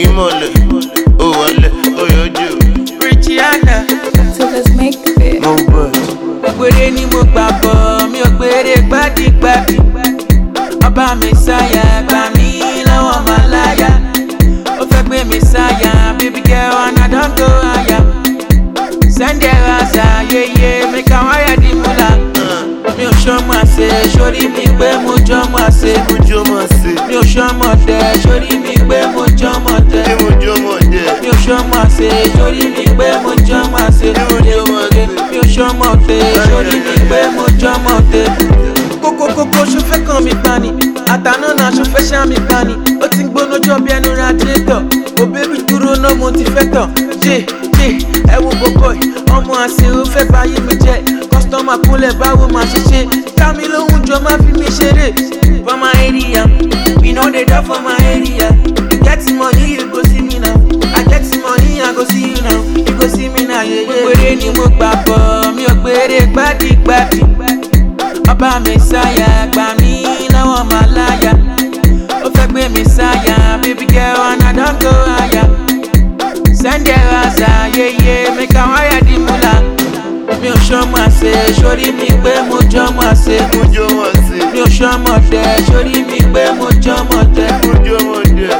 ìmọ̀lẹ̀ ó wọlẹ̀ ó yọjú. Richiana. So let's make the bed. Mo gbọ́. Ògbèrè ni mo gbà bọ̀, mi ò gbèrè gbádìgbàdì. Ọba mi sáyà gbà mí lọ́wọ́ màláyà. Ó fẹ́ gbé mi sáyà, bíbí jẹ́ ọ̀nà dọ́gbò àyà. Sẹ́ńdẹ̀ ra ṣàyẹyẹ, mi kà wáyà di múlá mi ò ṣọmọ àṣẹ sórí mi pé mo jọmọ àṣẹ mi ò ṣọmọ ọdẹ sórí mi. monte Kókó kókó ṣofẹ́ kan mi gbani Àtàná náà ṣofẹ́ ṣá mi gbani Ó ti ń gbóná jọ bí ẹnu radiator Mo bébí dúró náà mo ti fẹ́ tàn Jé jé ẹ wo ọmọ àṣẹ ó fẹ́ báyé mi jẹ́ Kọ́sítọ́mà kúnlẹ̀ báwo máa ṣe ṣe Ká mi j ọba mẹsáyà gbà mí lọ́wọ́ màláyà ó fẹ́ gbé mẹsáyà bíbí jẹ́ ọ̀nà dọ́kọ̀ àyà sẹ́ńdẹ̀ raza yeye mẹ́ka wáyà dì múlá mi ah, ò sọmọ àṣẹ sórí mi pé mo jọmọ àṣẹ mi ò sọmọ tẹ sórí mi pé mo jọmọ tẹ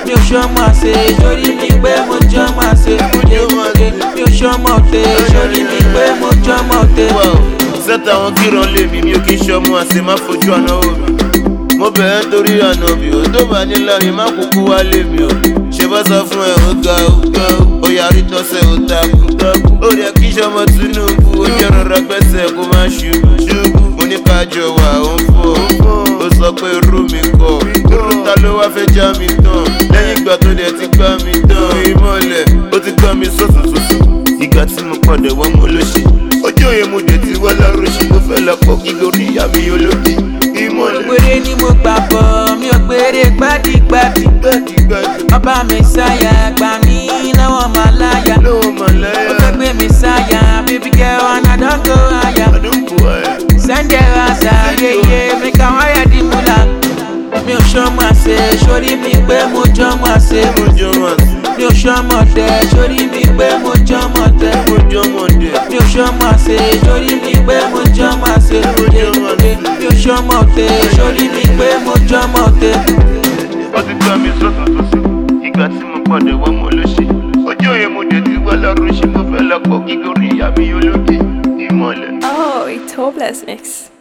mi ò sọmọ àṣẹ sórí mi pé mo jọmọ àṣẹ mi ò sọmọ tẹ sórí mi pé mo jọmọ tẹ táwọn kíran lè mí mi ò kí ń ṣọmọ àti má fojú àná omi mo bẹ̀ẹ́ torí àná mi ò tó bá nílá mi má kúkú wá lè mi ò ṣe bá sọ fún ẹ ó ga ó ga ó yàrá ìtọ́sẹ̀ ó takú ó rẹ kí ṣọmọ Tinubu ó jẹ́ rọra pẹ́sẹ̀ kó má ṣubú ṣubú oníkàjọ wà ó ń fọ́ ó sọ pé rú mi kọ́ irú ta ló wá fẹ́ já mi tán lẹ́yìn ìgbà tó dẹ̀ ti gbá mi tán ìmọ̀lẹ̀ ó ti gbá mi sọ̀tún tuntun ìgbà tí mo padà wá mo ló oríṣi mo fẹ́ lọ pọ̀ kí lórí ìyá mi olórí ìmọ̀lẹ̀. ògbére ni mo gbà bọ̀ mi ò gbére gbádìgbàdì. ọba mi sáyà gbà mí lọ́wọ́ màláyà. lọ́wọ́ màláyà. ó fẹ́ gbé mi sáyà bíbí jẹ́ ọ̀nà dọ́kọ̀ àyà. sẹ́ńdẹ̀ ra sàyẹyẹ mi kà wáyà dín mú la mi ò sọmọ àṣẹ sórí mi pé mo jọmọ àṣẹ mi ò sọmọ tẹ sórí mi pé mo jọmọ tẹ mi ò sọmọ àṣẹ sórí mi jọmọ tẹ sórí mi pé mo jọmọ tẹ. ó ti gbà mí sọ́tún tó sì ìgbà tí mo padà wá mo ló ṣe ojú òye mo dé ti wá lárúṣe mo fẹ́ lápò gígórí àmì olóde ìmọ̀lẹ̀. oh it's hopeless mix.